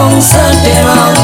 no